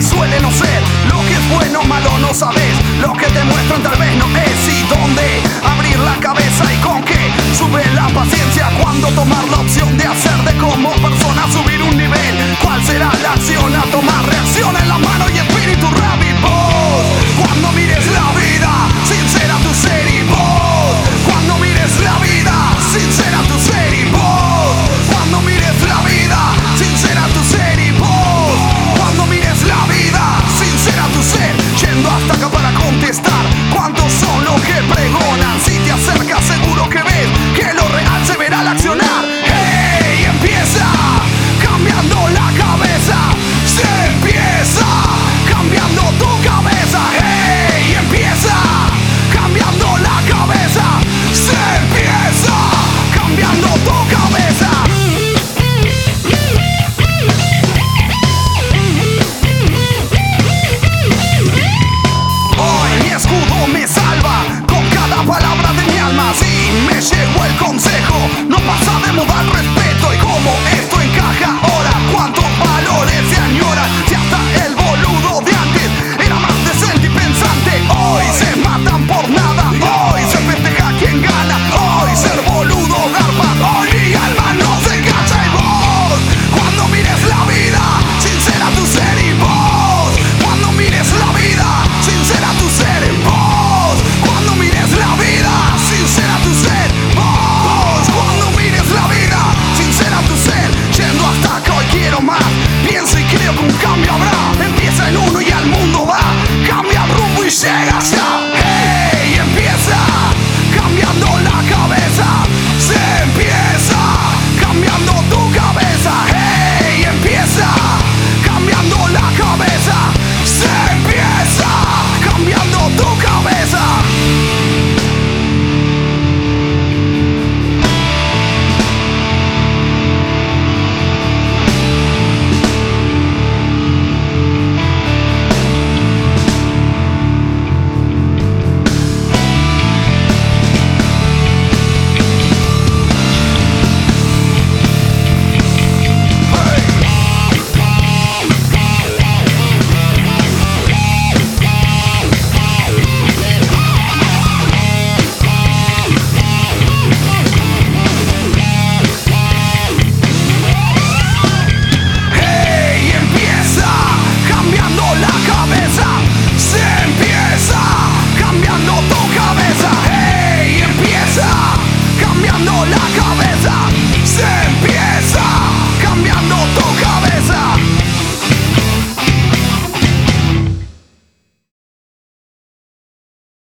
suele no ser. Lo que es bueno malo no sabes. Lo que te muestran tal vez no es. Y dónde abrir la cabeza y con qué sube la paciencia. Cuando tomar la opción de hacer de como persona subir un nivel. ¿Cuál será la acción a tomar? Dobro, like I've